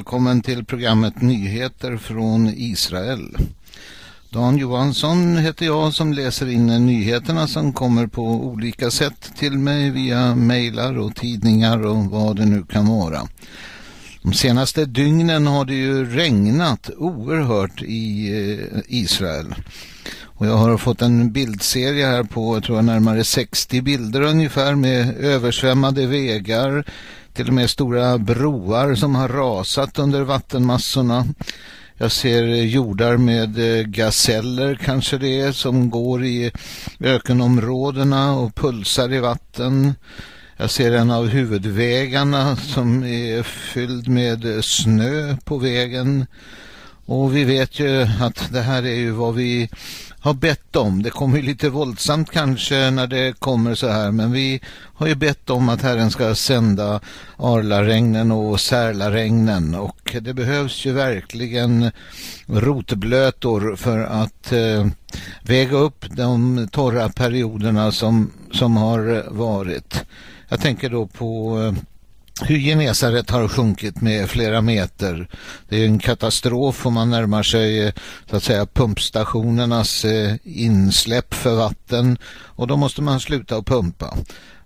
välkommen till programmet Nyheter från Israel. Dan Johansson heter jag som läser in nyheterna som kommer på olika sätt till mig via mejlar och tidningar och vad det nu kan vara. De senaste dygnen har det ju regnat oerhört i eh, Israel. Och jag har fått en bildserie här på, jag tror närmare 60 bilder ungefär med översvämmade vägar, till och med stora broar som har rasat under vattenmassorna. Jag ser jordar med eh, gaseller kanske det är som går i ökenområdena och pulsar i vatten. Jag ser en av huvudvägarna som är fylld med eh, snö på vägen. Och vi vet ju att det här är ju vad vi har bett om. Det kommer ju lite våldsamt kanske när det kommer så här men vi har ju bett om att Herren ska sända Arlaregnen och Särlaregnen och det behövs ju verkligen rotblötor för att eh, väga upp de torra perioderna som, som har varit. Jag tänker då på eh, hur Genesaret har sjunkit med flera meter. Det är en katastrof om man närmar sig eh, så att säga pumpstationernas eh, insläpp för vatten och då måste man sluta att pumpa.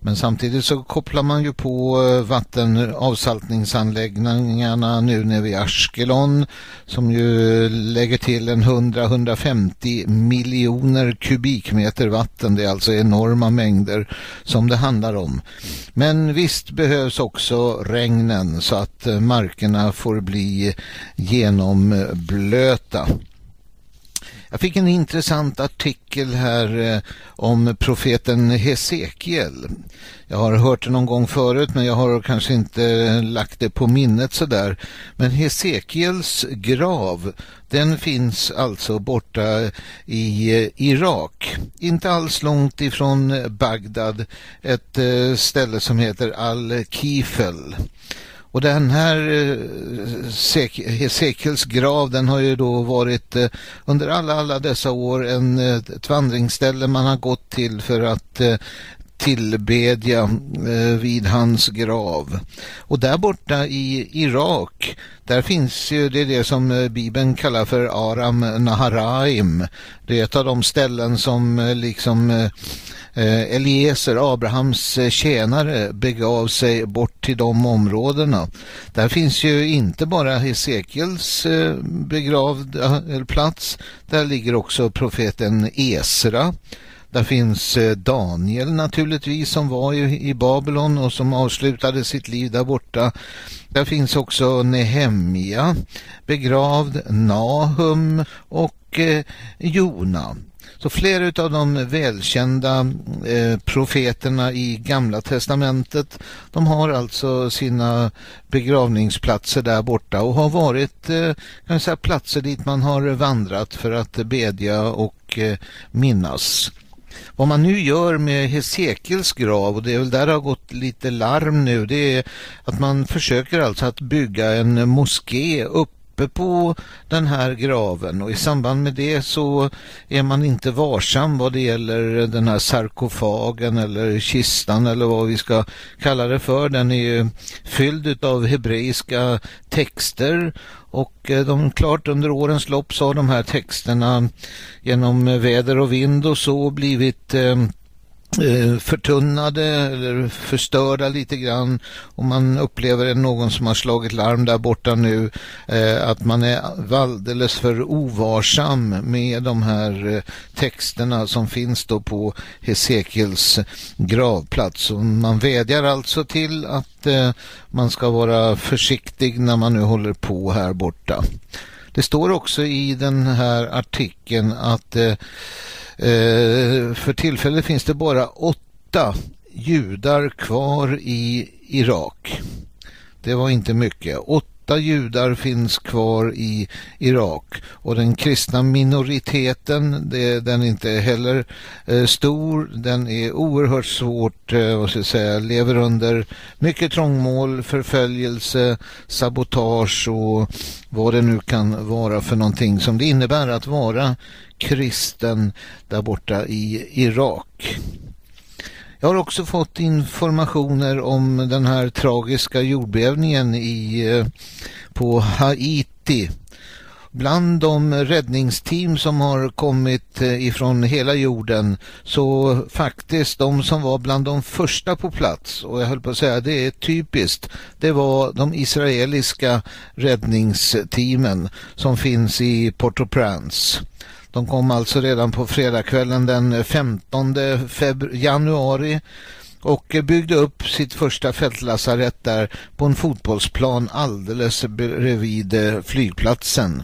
Men samtidigt så kopplar man ju på eh, vattenavsaltningsanläggningarna nu nere vid Ashkelon som ju lägger till en 100-150 miljoner kubikmeter vatten. Det är alltså enorma mängder som det handlar om. Men visst behövs också regnen så att eh, markerna får bli genomblöta. Jag fick en intressant artikel här eh, om profeten Hesekiel. Jag har hört det någon gång förut men jag har kanske inte eh, lagt det på minnet sådär. Men Hesekiels grav den finns alltså borta i eh, Irak. Inte alls långt ifrån Bagdad. Ett ställe som heter Al-Kifel. Och den här eh, Hesekels grav den har ju då varit eh, under alla, alla dessa år en, eh, ett vandringsställe man har gått till för att eh, tillbedja eh, vid hans grav. Och där borta i Irak, där finns ju det, det som eh, Bibeln kallar för Aram Naharaim. Det är ett av de ställen som eh, liksom Eliezer, Abrahams tjänare, begav sig bort till de områdena. Där finns ju inte bara Hesekiels begravda plats, där ligger också profeten Esra. Där finns eh, Daniel naturligtvis som var i Babylon och som avslutade sitt liv där borta. Där finns också Nehemja begravd, Nahum och eh, Jona. Så flera av de välkända eh, profeterna i Gamla testamentet de har alltså sina begravningsplatser där borta och har varit eh, kan säga, platser dit man har vandrat för att bedja och eh, minnas. Vad man nu gör med Hesekels grav, och det är väl där det har gått lite larm nu, det är att man försöker alltså att bygga en moské upp uppe på den här graven och i samband med det så är man inte varsam vad det gäller den här sarkofagen eller kistan eller vad vi ska kalla det för. Den är ju fylld av hebreiska texter och eh, de klart under årens lopp så har de här texterna genom eh, väder och vind och så blivit Eh, Eh, förtunnade eller förstörda lite grann och man upplever någon som har slagit larm där borta nu eh, att man är alldeles för ovarsam med de här eh, texterna som finns då på Hesekiels gravplats och man vädjar alltså till att eh, man ska vara försiktig när man nu håller på här borta. Det står också i den här artikeln att Eh, Eh, för tillfället finns det bara åtta judar kvar i Irak. Det var inte mycket. Åtta judar finns kvar i Irak och den kristna minoriteten det, den är inte heller eh, stor. Den är oerhört svårt, eh, vad ska jag säga, lever under mycket trångmål, förföljelse, sabotage och vad det nu kan vara för någonting som det innebär att vara kristen där borta i Irak. Jag har också fått informationer om den här tragiska jordbävningen i, eh, på Haiti bland de räddningsteam som har kommit eh, ifrån hela jorden så faktiskt de som var bland de första på plats och jag höll på att säga det är typiskt det var de israeliska räddningsteamen som finns i Port-au-Prince. De kom alltså redan på fredagskvällen den 15 januari och byggde upp sitt första fältlasarett där på en fotbollsplan alldeles bredvid eh, flygplatsen.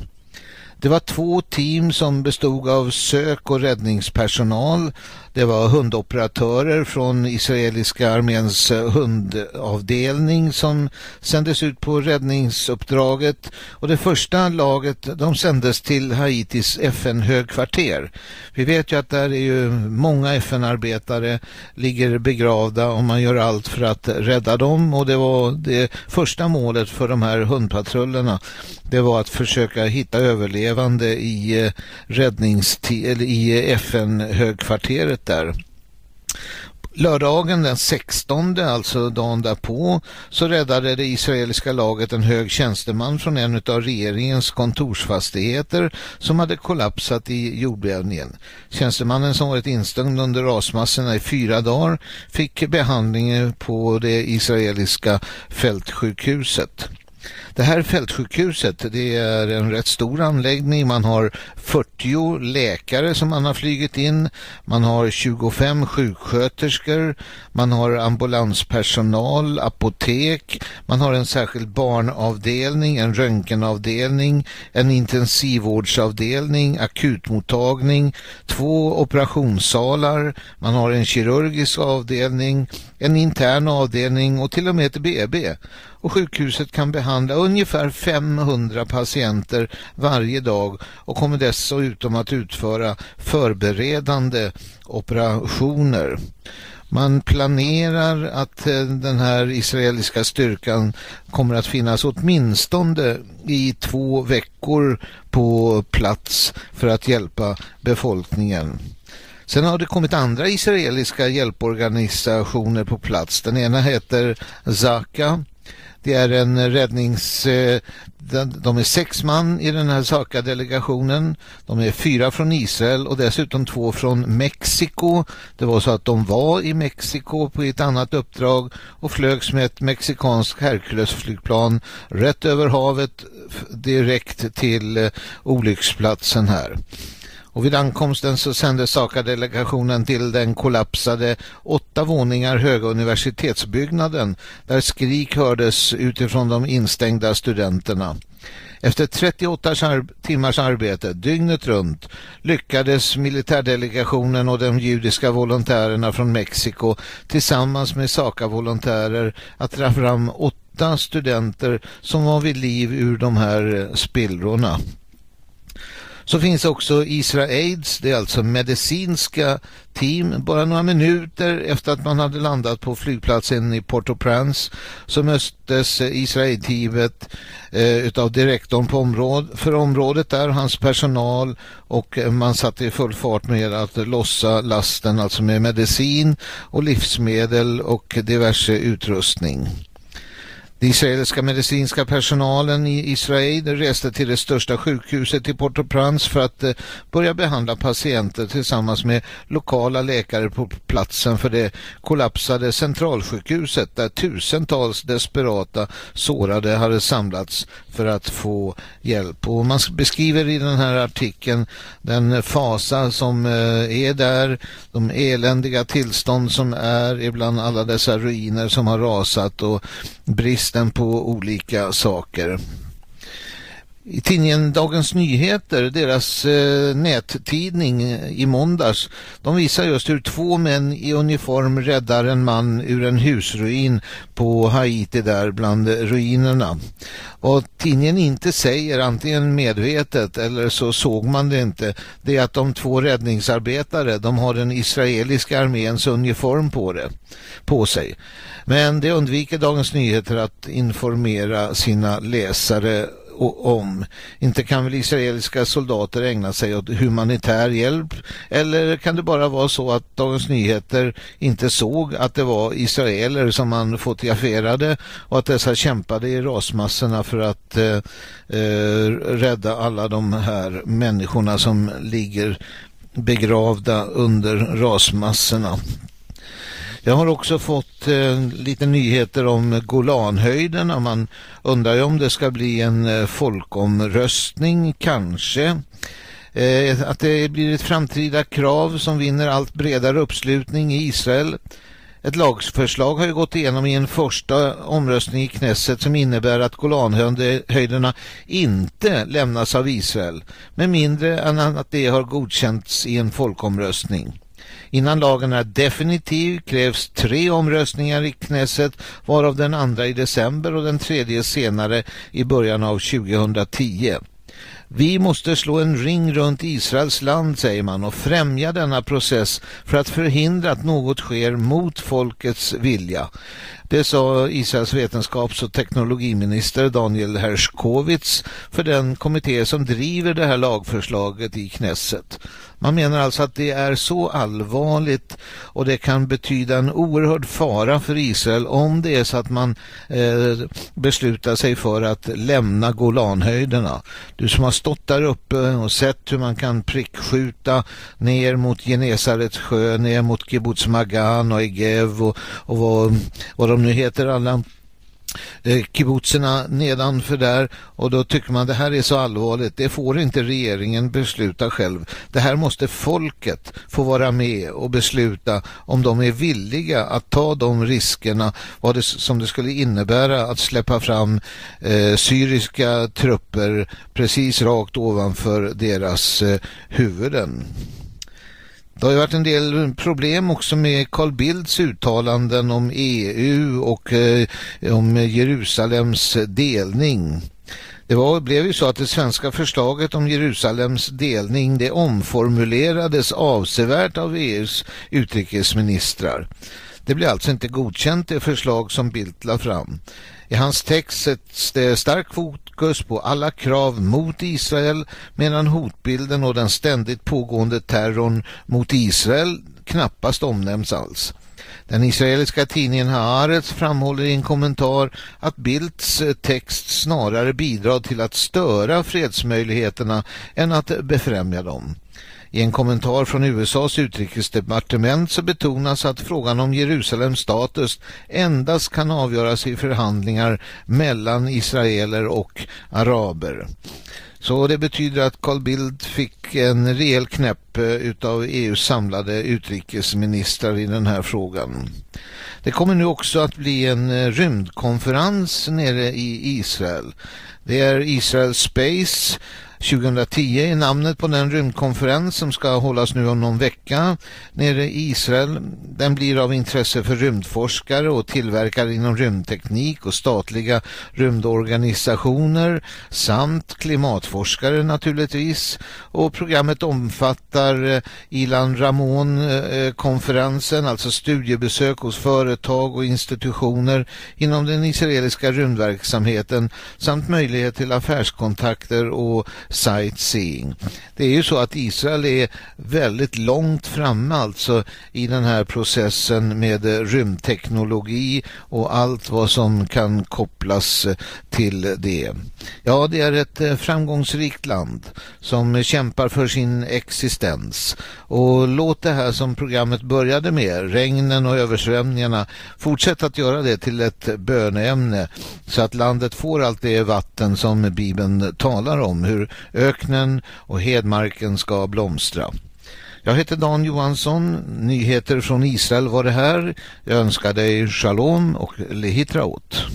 Det var två team som bestod av sök- och räddningspersonal. Det var hundoperatörer från israeliska arméns eh, hundavdelning som sändes ut på räddningsuppdraget och det första laget de sändes till Haitis FN-högkvarter. Vi vet ju att där är ju många FN-arbetare ligger begravda och man gör allt för att rädda dem och det var det första målet för de här hundpatrullerna. Det var att försöka hitta överlevande i eh, räddnings i eh, FN-högkvarteret där. Lördagen den 16, alltså dagen därpå, så räddade det israeliska laget en hög tjänsteman från en av regeringens kontorsfastigheter som hade kollapsat i jordbävningen. Tjänstemannen som varit instängd under rasmassorna i fyra dagar fick behandling på det israeliska fältsjukhuset. Det här fältsjukhuset det är en rätt stor anläggning. Man har 40 läkare som man har flygit in. Man har 25 sjuksköterskor. Man har ambulanspersonal, apotek. Man har en särskild barnavdelning, en röntgenavdelning, en intensivvårdsavdelning, akutmottagning, två operationssalar. Man har en kirurgisk avdelning, en intern avdelning och till och med ett BB och sjukhuset kan behandla ungefär 500 patienter varje dag och kommer dessutom att utföra förberedande operationer. Man planerar att eh, den här israeliska styrkan kommer att finnas åtminstone i två veckor på plats för att hjälpa befolkningen. Sen har det kommit andra israeliska hjälporganisationer på plats. Den ena heter Zaka det är en räddnings... Eh, de är sex man i den här SAKA-delegationen. De är fyra från Israel och dessutom två från Mexiko. Det var så att de var i Mexiko på ett annat uppdrag och flögs med ett mexikanskt Hercules-flygplan rätt över havet direkt till eh, olycksplatsen här. Och vid ankomsten så sände SAKA-delegationen till den kollapsade åtta våningar höga universitetsbyggnaden där skrik hördes utifrån de instängda studenterna. Efter 38 timmars arbete, dygnet runt, lyckades militärdelegationen och de judiska volontärerna från Mexiko tillsammans med SAKA-volontärer att dra fram åtta studenter som var vid liv ur de här spillrorna. Så finns också Israels, det är alltså medicinska team. Bara några minuter efter att man hade landat på flygplatsen i Port-au-Prince så möttes Israel-teamet eh, utav direktorn på områd, för området där, hans personal och eh, man satte i full fart med att lossa lasten, alltså med medicin och livsmedel och diverse utrustning. Den israeliska medicinska personalen i Israel reste till det största sjukhuset i Port-au-Prince för att eh, börja behandla patienter tillsammans med lokala läkare på platsen för det kollapsade centralsjukhuset där tusentals desperata sårade hade samlats för att få hjälp. Och man beskriver i den här artikeln den fasa som eh, är där, de eländiga tillstånd som är ibland alla dessa ruiner som har rasat och bristen på olika saker. I tidningen Dagens Nyheter, deras eh, nättidning eh, i måndags, de visar just hur två män i uniform räddar en man ur en husruin på Haiti där bland ruinerna. Vad tidningen inte säger, antingen medvetet eller så såg man det inte, det är att de två räddningsarbetare, de har den israeliska arméns uniform på, det, på sig. Men det undviker Dagens Nyheter att informera sina läsare om. Inte kan väl israeliska soldater ägna sig åt humanitär hjälp eller kan det bara vara så att Dagens Nyheter inte såg att det var israeler som man fotograferade och att dessa kämpade i rasmassorna för att eh, eh, rädda alla de här människorna som ligger begravda under rasmassorna. Jag har också fått eh, lite nyheter om Golanhöjderna. Man undrar ju om det ska bli en eh, folkomröstning, kanske. Eh, att det blir ett framtida krav som vinner allt bredare uppslutning i Israel. Ett lagförslag har ju gått igenom i en första omröstning i Knesset som innebär att Golanhöjderna inte lämnas av Israel med mindre än att det har godkänts i en folkomröstning. Innan lagen är definitiv krävs tre omröstningar i Knesset varav den andra i december och den tredje senare i början av 2010. Vi måste slå en ring runt Israels land, säger man, och främja denna process för att förhindra att något sker mot folkets vilja. Det sa Israels vetenskaps- och teknologiminister Daniel Hershkovits för den kommitté som driver det här lagförslaget i Knesset. Man menar alltså att det är så allvarligt och det kan betyda en oerhörd fara för Israel om det är så att man eh, beslutar sig för att lämna Golanhöjderna. Du som har stått där uppe och sett hur man kan prickskjuta ner mot Genesarets sjö, ner mot Kibbutz Magan och Egev och, och vad, vad de nu heter alla Eh, kibbutzerna nedanför där och då tycker man det här är så allvarligt. Det får inte regeringen besluta själv. Det här måste folket få vara med och besluta om de är villiga att ta de riskerna vad det, som det skulle innebära att släppa fram eh, syriska trupper precis rakt ovanför deras eh, huvuden. Det har ju varit en del problem också med Carl Bildts uttalanden om EU och eh, om Jerusalems delning. Det var, blev ju så att det svenska förslaget om Jerusalems delning det omformulerades avsevärt av EUs utrikesministrar. Det blev alltså inte godkänt det förslag som Bildt la fram. I hans text sätts det stark fokus på alla krav mot Israel medan hotbilden och den ständigt pågående terrorn mot Israel knappast omnämns alls. Den israeliska tidningen Haaretz framhåller i en kommentar att Bildts text snarare bidrar till att störa fredsmöjligheterna än att befrämja dem. I en kommentar från USAs utrikesdepartement så betonas att frågan om Jerusalems status endast kan avgöras i förhandlingar mellan israeler och araber. Så det betyder att Carl Bildt fick en rejäl knäpp eh, utav EUs samlade utrikesministrar i den här frågan. Det kommer nu också att bli en eh, rymdkonferens nere i Israel. Det är Israel Space 2010 är namnet på den rymdkonferens som ska hållas nu om någon vecka nere i Israel. Den blir av intresse för rymdforskare och tillverkare inom rymdteknik och statliga rymdorganisationer samt klimatforskare naturligtvis. Och programmet omfattar eh, Ilan Ramon-konferensen, eh, eh, alltså studiebesök hos företag och institutioner inom den israeliska rymdverksamheten samt möjlighet till affärskontakter och sightseeing. Det är ju så att Israel är väldigt långt framme alltså i den här processen med rymdteknologi och allt vad som kan kopplas till det. Ja, det är ett eh, framgångsrikt land som kämpar för sin existens. Och låt det här som programmet började med, regnen och översvämningarna, fortsätta att göra det till ett böneämne så att landet får allt det vatten som Bibeln talar om, hur öknen och hedmarken ska blomstra. Jag heter Dan Johansson, nyheter från Israel var det här. Jag önskar dig shalom och lehitraot.